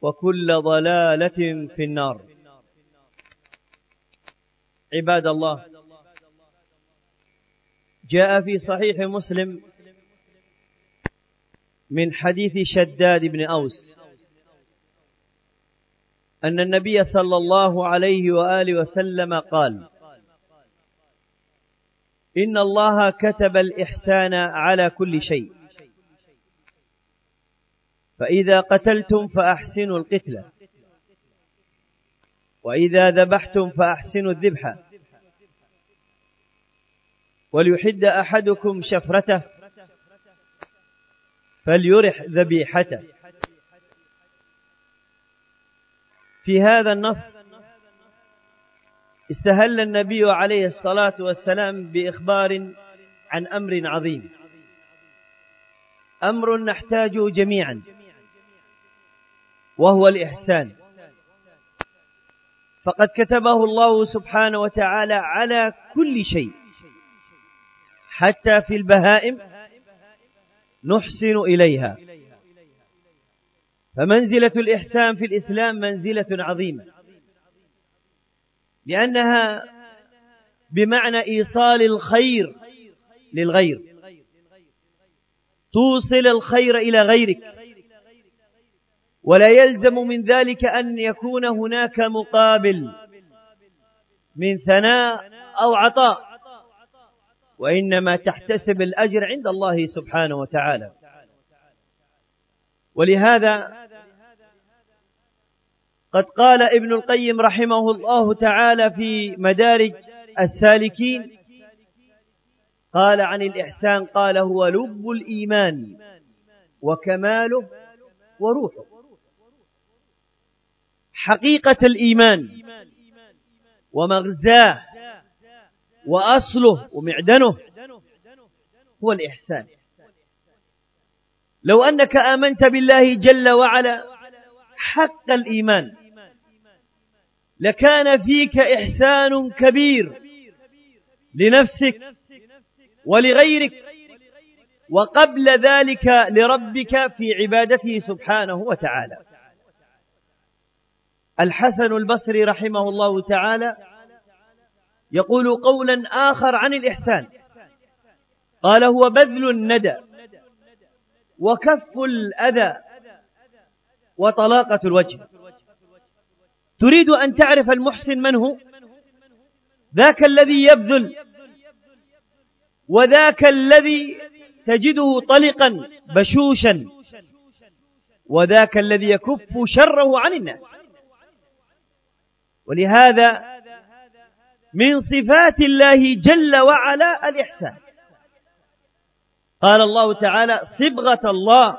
وكل ضلالة في النار. عباد الله جاء في صحيح مسلم من حديث شداد بن أوس أن النبي صلى الله عليه وآله وسلم قال إن الله كتب الإحسان على كل شيء. فإذا قتلتم فأحسنوا القتلة وإذا ذبحتم فأحسنوا الذبحة وليحد أحدكم شفرته فليرح ذبيحته. في هذا النص استهل النبي عليه الصلاة والسلام بإخبار عن أمر عظيم. أمر نحتاجه جميعا. وهو الإحسان. فقد كتبه الله سبحانه وتعالى على كل شيء. حتى في البهائم نحسن إليها. فمنزلة الإحسان في الإسلام منزلة عظيمة. لأنها بمعنى إيصال الخير للغير. توصل الخير إلى غيرك. ولا يلزم من ذلك أن يكون هناك مقابل من ثناء أو عطاء وإنما تحتسب الأجر عند الله سبحانه وتعالى. ولهذا قد قال ابن القيم رحمه الله تعالى في مدارج السالكين قال عن الإحسان قال هو لب الإيمان وكماله وروحه. حقيقة الإيمان ومغزاه وأصله ومعدنه هو الإحسان. لو أنك آمنت بالله جل وعلا حق الإيمان لكان فيك إحسان كبير لنفسك ولغيرك وقبل ذلك لربك في عبادته سبحانه وتعالى. الحسن البصري رحمه الله تعالى يقول قولا آخر عن الإحسان قال هو بذل الندى وكف الأذى وطلاقة الوجه. تريد أن تعرف المحسن من هو؟ ذاك الذي يبذل وذاك الذي تجده طلقا بشوشا وذاك الذي يكف شره عن الناس. ولهذا من صفات الله جل وعلا الإحسان. قال الله تعالى صبغة الله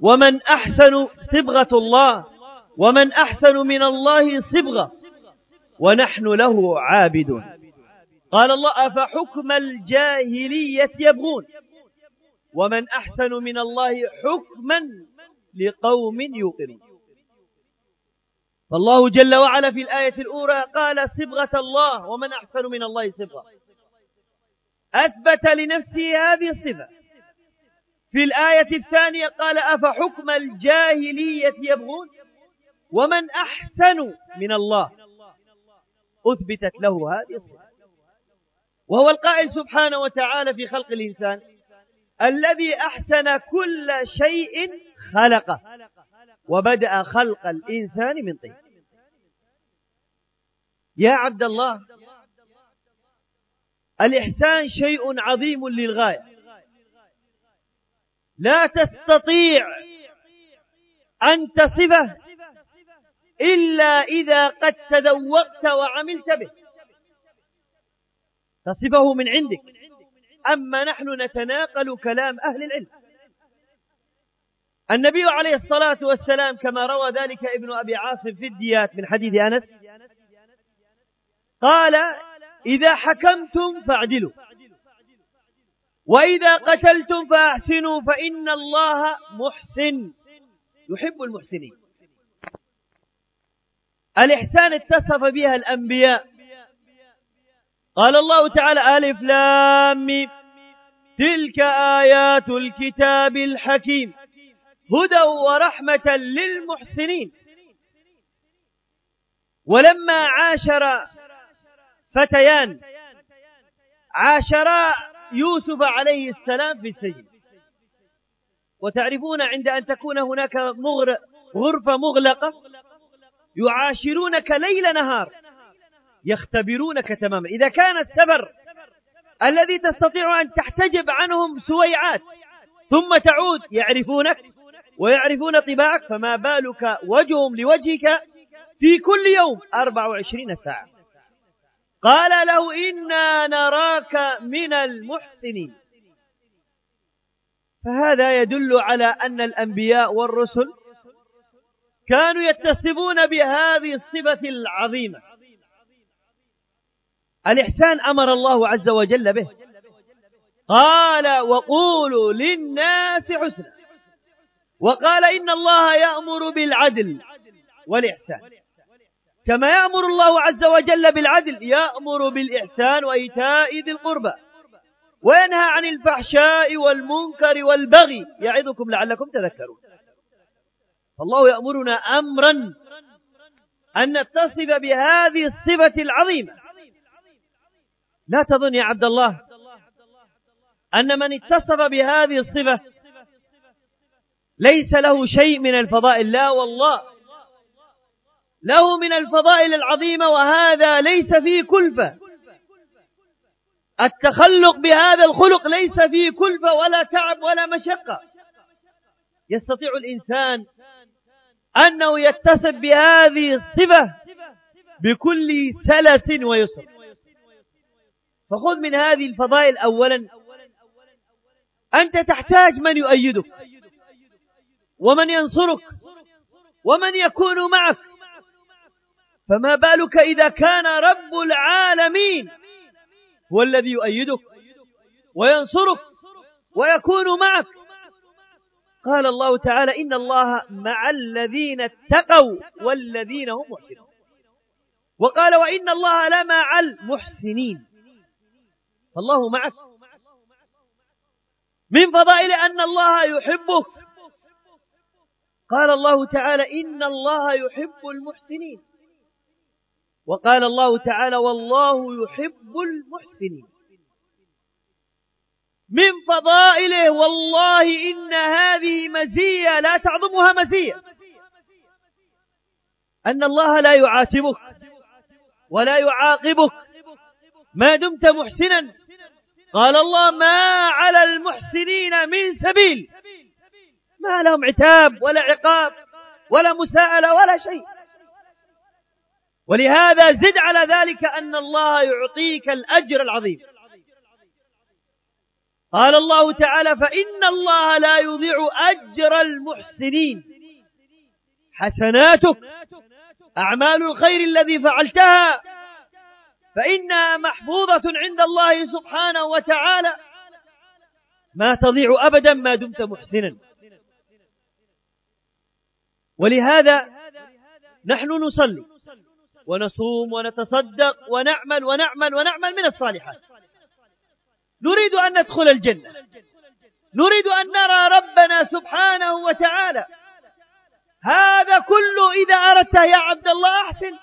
ومن أحسن صبغة الله ومن أحسن من الله صبغة ونحن له عابدون. قال الله أفحكم الجاهلية يبغون ومن أحسن من الله حكما لقوم يوقنون. فالله جل وعلا في الآية الأولى قال صبغة الله ومن أحسن من الله صبغة. أثبت لنفسه هذه الصفة في الآية الثانية قال أفحكم الجاهلية يبغون ومن أحسن من الله. أثبتت له هذه الصفة وهو القائل سبحانه وتعالى في خلق الإنسان الذي أحسن كل شيء خلقه وبدأ خلق الإنسان من طين. يا عبد الله الإحسان شيء عظيم للغاية. لا تستطيع أن تصفه إلا إذا قد تذوقت وعملت به. تصفه من عندك. أما نحن نتناقل كلام أهل العلم. النبي عليه الصلاة والسلام كما روى ذلك ابن أبي عاصم في الديات من حديث أنس قال إذا حكمتم فاعدلوا وإذا قتلتم فأحسنوا فإن الله محسن. يحب المحسنين. الإحسان اتصف بها الأنبياء. قال الله تعالى ألف لام تلك آيات الكتاب الحكيم. هدى ورحمة للمحسنين. ولما عاشر فتيان عاشرا يوسف عليه السلام في السجن. وتعرفون عند أن تكون هناك غرفة مغلقة يعاشرونك ليل نهار يختبرونك تماما. إذا كان السفر الذي تستطيع أن تحتجب عنهم سويعات ثم تعود يعرفونك ويعرفون طباعك فما بالك وجههم لوجهك في كل يوم 24 ساعة. قال له إنا نراك من المحسنين. فهذا يدل على أن الأنبياء والرسل كانوا يتصفون بهذه الصفة العظيمة. الإحسان أمر الله عز وجل به. قال وقولوا للناس حسنا. وقال إن الله يأمر بالعدل والإحسان. كما يأمر الله عز وجل بالعدل يأمر بالإحسان وإيتاء ذي القربى. وينهى عن الفحشاء والمنكر والبغي. يعظكم لعلكم تذكرون. فالله يأمرنا أمرا أن نتصف بهذه الصفة العظيمة. لا تظن يا عبد الله أن من اتصف بهذه الصفة ليس له شيء من الفضائل. لا والله. له من الفضائل العظيمة وهذا ليس فيه كلفة. التخلق بهذا الخلق ليس فيه كلفة ولا تعب ولا مشقة. يستطيع الإنسان أنه يتصف بهذه الصفة بكل سلس ويسر. فخذ من هذه الفضائل أولا. أنت تحتاج من يؤيدك. ومن ينصرك ومن يكون معك فما بالك إذا كان رب العالمين هو الذي يؤيدك وينصرك ويكون معك. قال الله تعالى إن الله مع الذين اتقوا والذين هم محسنون. وقال وإن الله لمع المحسنين. فالله معك. من فضائل أن الله يحبك قال الله تعالى إن الله يحب المحسنين. وقال الله تعالى والله يحب المحسنين. من فضائله والله إن هذه مزية لا تعظمها مزية. أن الله لا يعاتبك ولا يعاقبك. ما دمت محسنا. قال الله ما على المحسنين من سبيل. ما لهم عتاب ولا عقاب ولا مساءلة ولا شيء. ولهذا زد على ذلك أن الله يعطيك الأجر العظيم. قال الله تعالى فإن الله لا يضيع أجر المحسنين. حسناتك أعمال الخير الذي فعلتها. فإنها محفوظة عند الله سبحانه وتعالى. ما تضيع أبدا ما دمت محسنا. ولهذا نحن نصلي ونصوم ونتصدق ونعمل ونعمل ونعمل من الصالحات. نريد أن ندخل الجنة. نريد أن نرى ربنا سبحانه وتعالى. هذا كله إذا أردت يا عبد الله أحسن.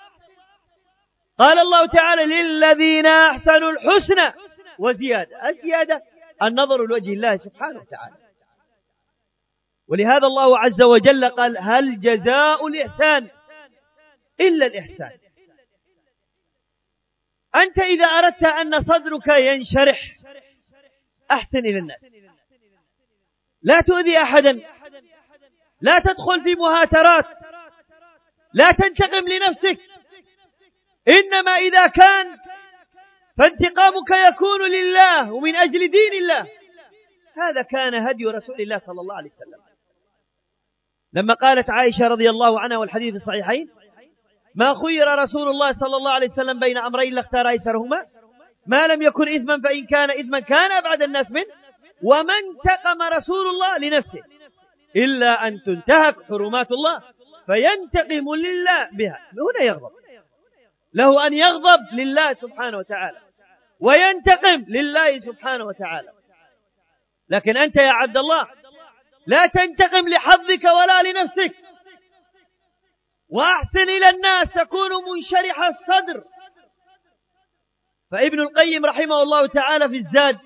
قال الله تعالى للذين أحسنوا الحسنى وزيادة. الزيادة النظر لوجه الله سبحانه وتعالى. ولهذا الله عز وجل قال هل جزاء الإحسان إلا الإحسان؟ أنت إذا أردت أن صدرك ينشرح أحسن إلى الناس. لا تؤذي أحدا لا تدخل في مهاترات لا تنتقم لنفسك. إنما إذا كان فانتقامك يكون لله ومن أجل دين الله. هذا كان هدي رسول الله صلى الله عليه وسلم. لما قالت عائشة رضي الله عنها والحديث الصحيحين ما خير رسول الله صلى الله عليه وسلم بين أمرين لاختار أيسرهما؟ ما لم يكن إثما فإن كان إثما كان أبعد الناس منه وما انتقم رسول الله لنفسه إلا أن تنتهك حرمات الله فينتقم لله بها. هنا يغضب. له أن يغضب لله سبحانه وتعالى وينتقم لله سبحانه وتعالى. لكن أنت يا عبد الله لا تنتقم لحظك ولا لنفسك. وأحسن إلى الناس تكون منشرح الصدر. فابن القيم رحمه الله تعالى في الزاد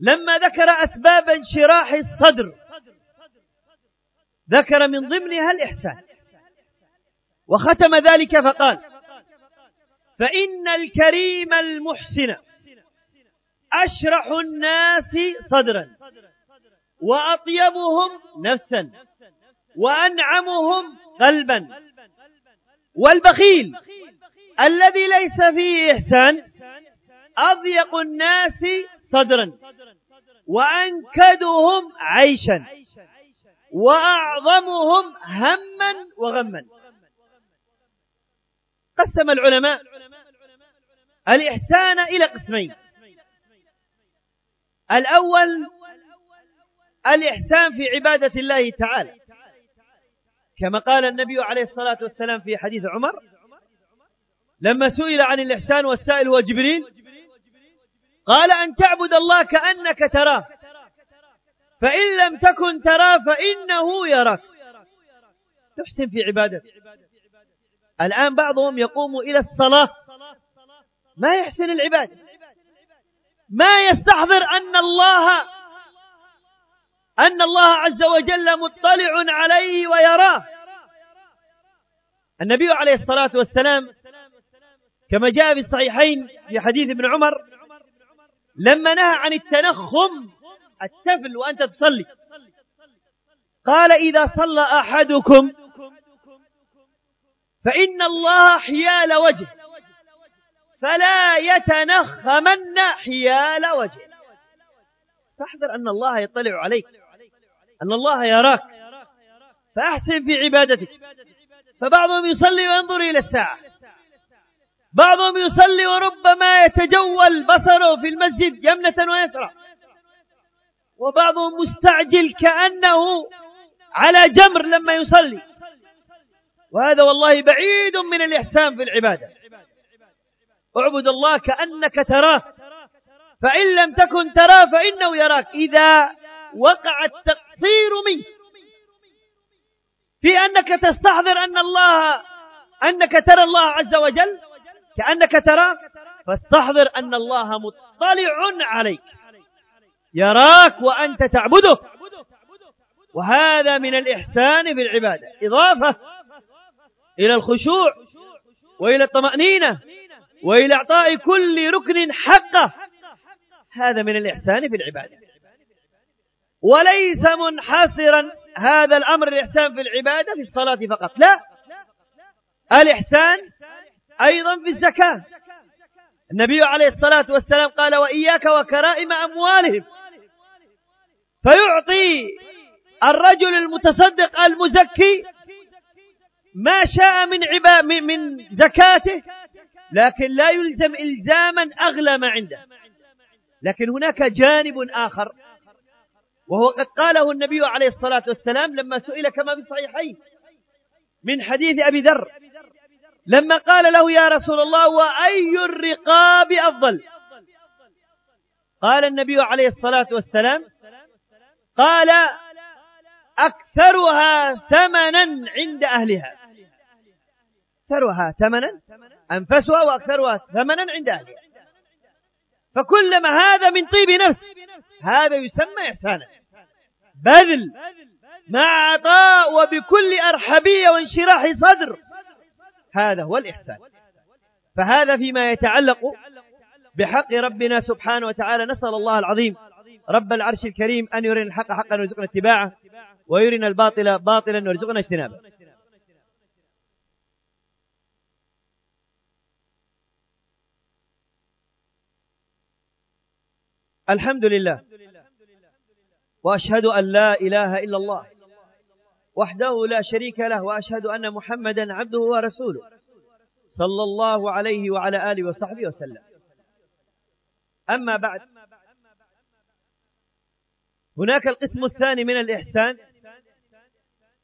لما ذكر أسباب انشراح الصدر ذكر من ضمنها الإحسان. وختم ذلك فقال فإن الكريم المحسن أشرح الناس صدرا. وأطيبهم نفسا وأنعمهم قلبا. والبخيل الذي ليس فيه إحسان أضيق الناس صدرا وأنكدهم عيشا وأعظمهم هما وغما. قسم العلماء الإحسان إلى قسمين. الأول الإحسان في عبادة الله تعالى. كما قال النبي عليه الصلاة والسلام في حديث عمر لما سئل عن الإحسان والسائل هو جبريل قال أن تعبد الله كأنك تراه فإن لم تكن تراه فإنه يراك. تحسن في عبادته الآن بعضهم يقوم إلى الصلاة ما يحسن العبادة. ما يستحضر أن الله أن الله عز وجل مطلع عليه ويراه. النبي عليه الصلاة والسلام كما جاء في الصحيحين في حديث ابن عمر لما نهى عن التنخم التفل وأنت تصلي قال إذا صلى أحدكم فإن الله حيال وجه فلا يتنخمن حيال وجه تحذر أن الله يطلع عليك. أن الله يراك فأحسن في عبادتك. فبعضهم يصلي وينظر إلى الساعة. بعضهم يصلي وربما يتجول بصره في المسجد يمنة ويسرى. وبعضهم مستعجل كأنه على جمر لما يصلي. وهذا والله بعيد من الإحسان في العبادة. اعبد الله كأنك تراه. فإن لم تكن تراه فإنه يراك. إذا وقع التقصير منك في أنك تستحضر أن الله أنك ترى الله عز وجل كأنك تراه فاستحضر أن الله مطلع عليك. يراك وأنت تعبده. وهذا من الإحسان في العبادة إضافة إلى الخشوع وإلى الطمأنينة وإلى إعطاء كل ركن حقه. هذا من الإحسان في العبادة وليس منحصرا هذا الأمر الإحسان في العبادة في الصلاة فقط لا. الإحسان أيضا في الزكاة. النبي عليه الصلاة والسلام قال وإياك وكرائم أموالهم فيعطي الرجل المتصدق المزكي ما شاء من عبا من زكاته لكن لا يلزم إلزاما أغلى ما عنده. لكن هناك جانب آخر وهو قد قاله النبي عليه الصلاة والسلام لما سئل كما في الصحيحين من حديث أبي ذر لما قال له يا رسول الله وأي الرقاب أفضل؟ قال النبي عليه الصلاة والسلام قال أكثرها ثمنا عند أهلها. أكثرها ثمنا؟ أنفسها وأكثرها ثمنا عند أهلها. فكلما هذا من طيب نفس هذا يسمى إحسانا. بذل مع عطاء وبكل أرحبية وانشراح صدر. هذا هو الإحسان. فهذا فيما يتعلق بحق ربنا سبحانه وتعالى. نسأل الله العظيم رب العرش الكريم أن يرينا الحق حقا ويرزقنا اتباعه ويرنا الباطل باطلا ويرزقنا اجتنابه. الحمد لله. وأشهد أن لا إله إلا الله. وحده لا شريك له وأشهد أن محمدا عبده ورسوله. صلى الله عليه وعلى آله وصحبه وسلم. أما بعد هناك القسم الثاني من الإحسان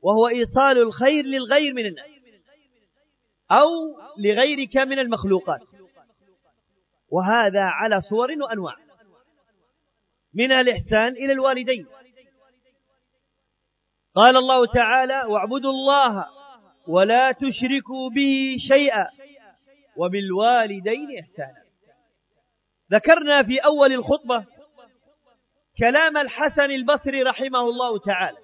وهو إيصال الخير للغير من الناس أو لغيرك من المخلوقات. وهذا على صور وأنواع. من الإحسان إلى الوالدين. قال الله تعالى واعبدوا الله ولا تشركوا به شيئا وبالوالدين إحسانا. ذكرنا في أول الخطبة كلام الحسن البصري رحمه الله تعالى.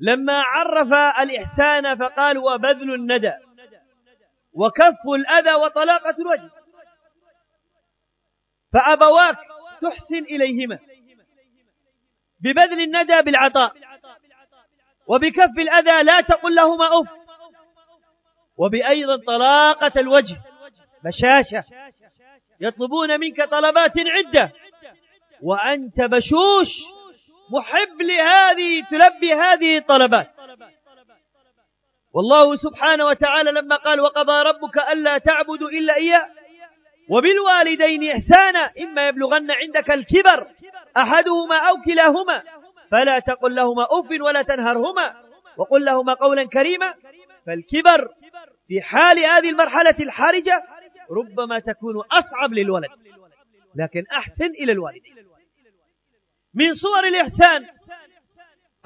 لما عرف الإحسان فقال وبذل الندى وكف الأذى وطلاقة الوجه. فأبواك تحسن إليهما. ببذل الندى بالعطاء. وبكف الأذى لا تقل لهما أف. وبأيضا طلاقة الوجه. بشاشة. يطلبون منك طلبات عدة. وأنت بشوش محب لهذه تلبي هذه الطلبات. والله سبحانه وتعالى لما قال وقضى ربك ألا تعبدوا إلا إياه وبالوالدين إحسانا إما يبلغن عندك الكبر أحدهما أو كلاهما فلا تقل لهما أف ولا تنهرهما وقل لهما قولا كريما فالكبر في حال هذه المرحلة الحرجة ربما تكون أصعب للولد لكن أحسن إلى الوالدين. من صور الإحسان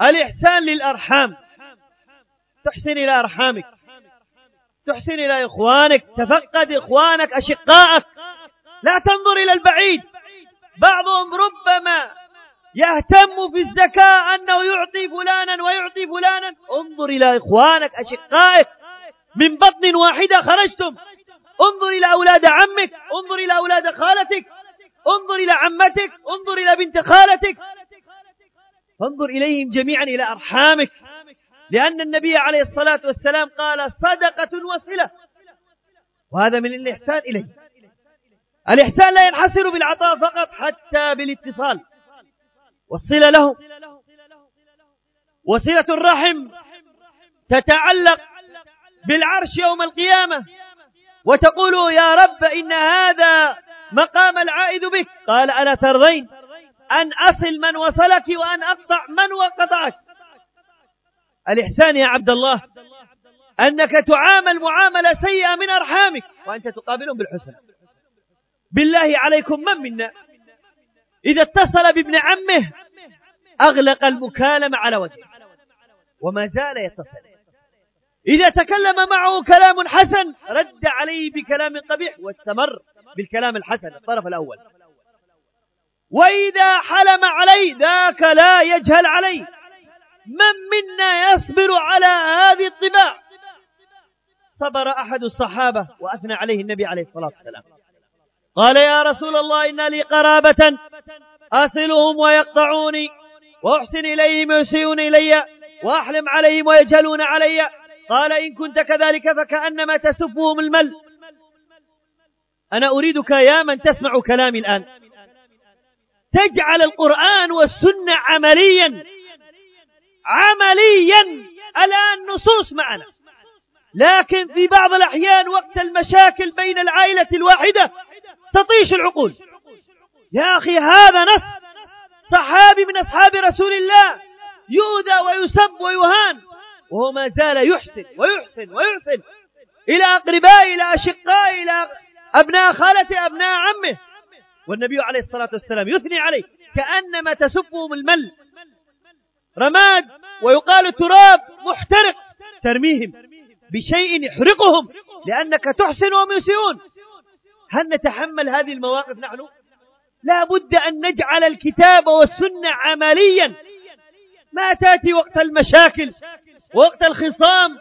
الإحسان للأرحام تحسن إلى أرحامك. تحسن إلى إخوانك تفقد إخوانك أشقائك لا تنظر إلى البعيد. بعضهم ربما يهتم في الزكاة أنه يعطي فلانا ويعطي فلانا. انظر إلى إخوانك أشقائك. من بطن واحدة خرجتم. انظر إلى أولاد عمك انظر إلى أولاد خالتك. انظر إلى عمتك انظر إلى بنت خالتك. انظر إليهم جميعا إلى أرحامك. لأن النبي عليه الصلاة والسلام قال صدقة وصلة. وهذا من الإحسان إليه. الإحسان لا ينحصر بالعطاء فقط حتى بالاتصال. والصلة له. وصلة الرحم تتعلق بالعرش يوم القيامة. وتقول يا رب إن هذا مقام العائد بك. قال ألا ترضين أن أصل من وصلك وأن أقطع من وقطعك. الإحسان يا عبد الله أنك تعامل معاملة سيئة من أرحامك وأنت تقابلهم بالحسنى. بالله عليكم من منا؟ إذا اتصل بابن عمه أغلق المكالمة على وجهه وما زال يتصل. إذا تكلم معه كلام حسن رد عليه بكلام قبيح واستمر بالكلام الحسن الطرف الأول. وإذا حلم عليه ذاك لا يجهل عليه. من منا يصبر على هذه الطباع؟ صبر أحد الصحابة وأثنى عليه النبي عليه الصلاة والسلام. قال يا رسول الله إن لي قرابة أصلهم ويقطعوني وأحسن إليهم ويسيئون إلي وأحلم عليهم ويجهلون علي. قال إن كنت كذلك فكأنما تسفهم المل. أنا أريدك يا من تسمع كلامي الآن. تجعل القرآن والسنة عمليا. عمليا الآن نصوص معنا. لكن في بعض الأحيان وقت المشاكل بين العائلة الواحدة تطيش العقول. يا أخي هذا نص صحابي من أصحاب رسول الله يؤذى ويسب ويهان وهو ما زال يحسن ويحسن ويحسن إلى أقربائه إلى أشقائه إلى أبناء خالته أبناء عمه. والنبي عليه الصلاة والسلام يثني عليه كأنما تسبهم المل. رماد ويقال التراب محترق. ترميهم بشيء يحرقهم لأنك تحسن وهم يسيئون. هل نتحمل هذه المواقف نحن؟ لا بد أن نجعل الكتاب والسنة عمليا. ما تأتي وقت المشاكل ووقت الخصام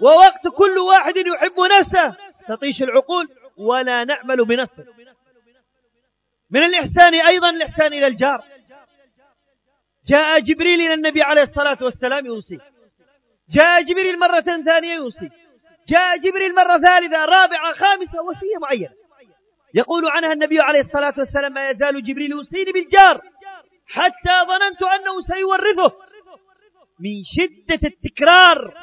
ووقت كل واحد يحب نفسه. تطيش العقول ولا نعمل بنفسه من الإحسان أيضا الإحسان إلى الجار. جاء جبريل إلى النبي عليه الصلاة والسلام يوصي. جاء جبريل مرة ثانية يوصي. جاء جبريل مرة ثالثة رابعة خامسة وصية معينة. يقول عنها النبي عليه الصلاة والسلام ما يزال جبريل يوصيني بالجار حتى ظننت أنه سيورثه. من شدة التكرار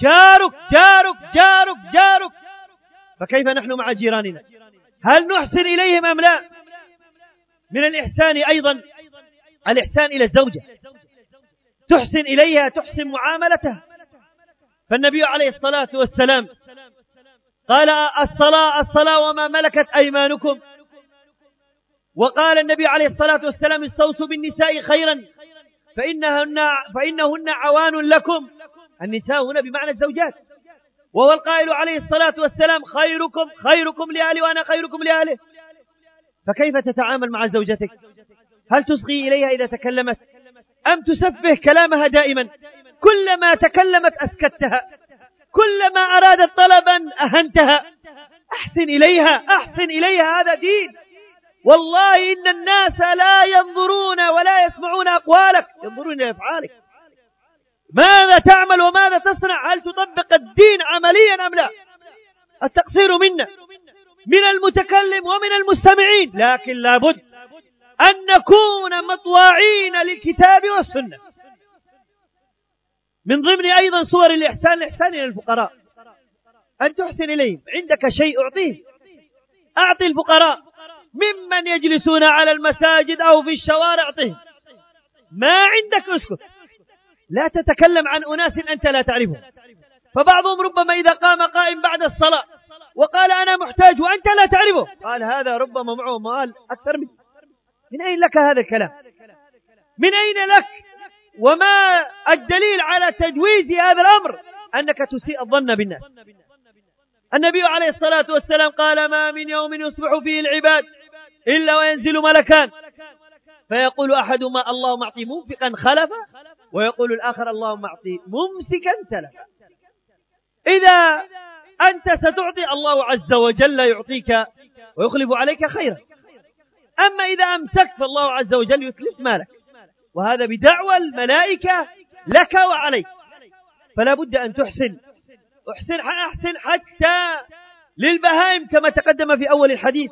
جارك جارك جارك جارك. فكيف نحن مع جيراننا؟ هل نحسن إليهم أم لا؟ من الإحسان أيضا الإحسان إلى الزوجة. تحسن إليها تحسن معاملتها. فالنبي عليه الصلاة والسلام قال الصلاة الصلاة وما ملكت أيمانكم. وقال النبي عليه الصلاة والسلام استوصوا بالنساء خيرا فإنهن, فإنهن عوان لكم. النساء هنا بمعنى الزوجات. وهو القائل عليه الصلاة والسلام خيركم خيركم لأهلي وأنا خيركم لأهله. فكيف تتعامل مع زوجتك؟ هل تصغي إليها إذا تكلمت؟ أم تسفه كلامها دائما؟ كلما تكلمت أسكتها. كلما أرادت طلبا أهنتها. أحسن إليها أحسن إليها هذا دين. والله إن الناس لا ينظرون ولا يسمعون أقوالك. ينظرون إلى أفعالك. ماذا تعمل وماذا تصنع؟ هل تطبق الدين عمليا أم لا؟ التقصير منا. من المتكلم ومن المستمعين. لكن لابد أن نكون مطواعين للكتاب والسنة. من ضمن أيضا صور الإحسان الإحسان إلى الفقراء. أن تحسن إليهم. عندك شيء أعطيه أعطي الفقراء. ممن يجلسون على المساجد أو في الشوارع أعطيهم. ما عندك أسكت. لا تتكلم عن أناس أنت لا تعرفهم. فبعضهم ربما إذا قام قائم بعد الصلاة وقال أنا محتاج وأنت لا تعرفه. قال هذا ربما معه مال أكثر منه من أين لك هذا الكلام؟ من أين لك؟ وما الدليل على تجويز هذا الأمر؟ أنك تسيء الظن بالناس. النبي عليه الصلاة والسلام قال ما من يوم يصبح فيه العباد إلا وينزل ملكان. فيقول أحدهما اللهم أعطي منفقا خلفا ويقول الآخر اللهم أعطي ممسكا تلفا إذا أنت ستعطي الله عز وجل يعطيك ويخلف عليك خيرا. أما إذا أمسكت فالله عز وجل يتلف مالك وهذا بدعوى الملائكة لك وعليك. فلا بد أن تحسن أحسن أحسن حتى للبهائم كما تقدم في أول الحديث.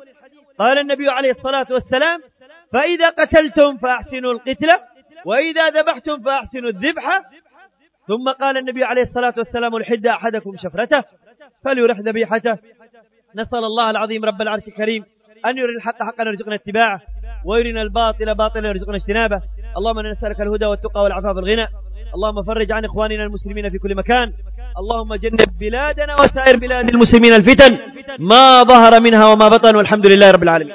قال النبي عليه الصلاة والسلام فإذا قتلتم فأحسنوا القتلة وإذا ذبحتم فأحسنوا الذبحة ثم قال النبي عليه الصلاة والسلام لحد أحدكم شفرته فليرح ذبيحته. نسأل الله العظيم رب العرش الكريم أن يري الحق حقا يرزقنا اتباعه ويرنا الباطل باطلا يرزقنا اجتنابه. اللهم أنا نسألك الهدى والتقى والعفاف والغنى. اللهم فرج عن إخواننا المسلمين في كل مكان. اللهم جنب بلادنا وسائر بلاد المسلمين الفتن. ما ظهر منها وما بطن والحمد لله رب العالمين.